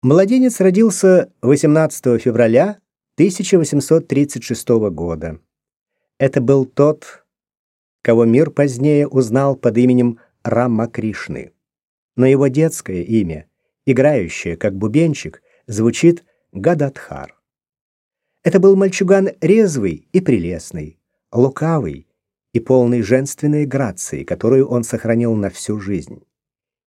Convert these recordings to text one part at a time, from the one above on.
Младенец родился 18 февраля 1836 года. Это был тот, кого мир позднее узнал под именем Рама Кришны. Но его детское имя, играющее как бубенчик, звучит Гададхар. Это был мальчуган резвый и прелестный, лукавый и полный женственной грации, которую он сохранил на всю жизнь.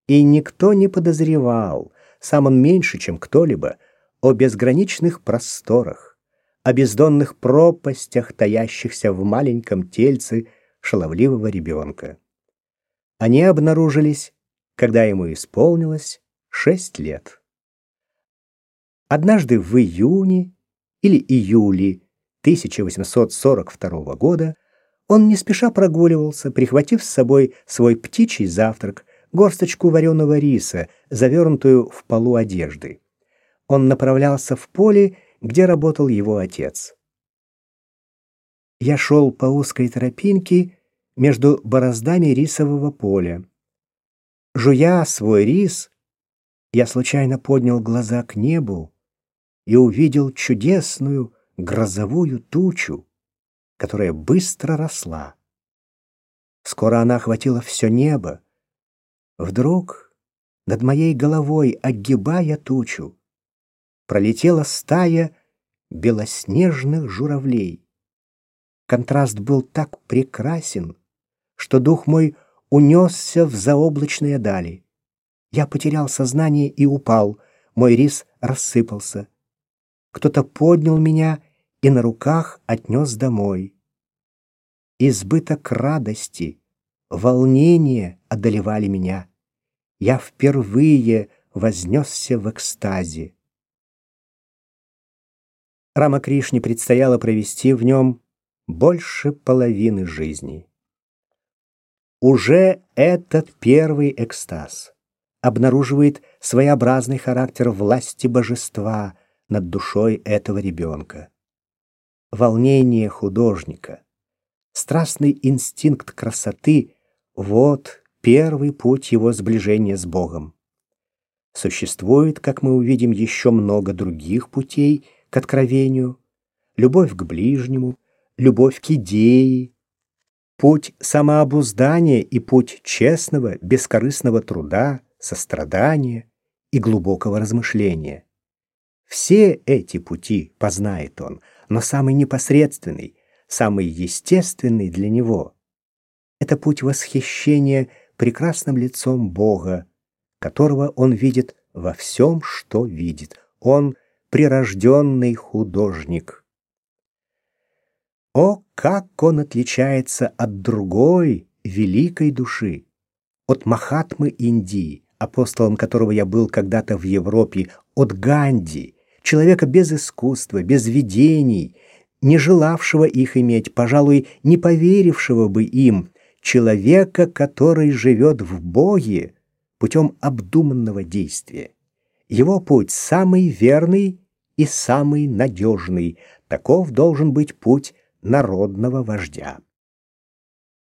И никто не подозревал, сам он меньше, чем кто-либо, о безграничных просторах, о бездонных пропастях, таящихся в маленьком тельце шаловливого ребенка. Они обнаружились, когда ему исполнилось шесть лет. Однажды в июне или июле 1842 года он не спеша прогуливался, прихватив с собой свой птичий завтрак, горсточку вареного риса, завернутую в полу одежды. Он направлялся в поле, где работал его отец. Я шел по узкой тропинке между бороздами рисового поля. Жуя свой рис, я случайно поднял глаза к небу и увидел чудесную грозовую тучу, которая быстро росла. Скоро она охватила все небо, Вдруг над моей головой, огибая тучу, пролетела стая белоснежных журавлей. Контраст был так прекрасен, что дух мой унесся в заоблачные дали. Я потерял сознание и упал, мой рис рассыпался. Кто-то поднял меня и на руках отнес домой. Избыток радости, волнение одолевали меня. Я впервые вознесся в экстазе. Рамакришне предстояло провести в нем больше половины жизни. Уже этот первый экстаз обнаруживает своеобразный характер власти божества над душой этого ребенка. Волнение художника, страстный инстинкт красоты вот первый путь его сближения с Богом. Существует, как мы увидим, еще много других путей к откровению. Любовь к ближнему, любовь к идее, путь самообуздания и путь честного, бескорыстного труда, сострадания и глубокого размышления. Все эти пути познает он, но самый непосредственный, самый естественный для него — это путь восхищения прекрасным лицом Бога, которого он видит во всем, что видит. Он прирожденный художник. О, как он отличается от другой великой души, от Махатмы Индии, апостолом которого я был когда-то в Европе, от Ганди, человека без искусства, без видений, не желавшего их иметь, пожалуй, не поверившего бы им, человека, который живет в Боге путем обдуманного действия. Его путь самый верный и самый надежный. Таков должен быть путь народного вождя.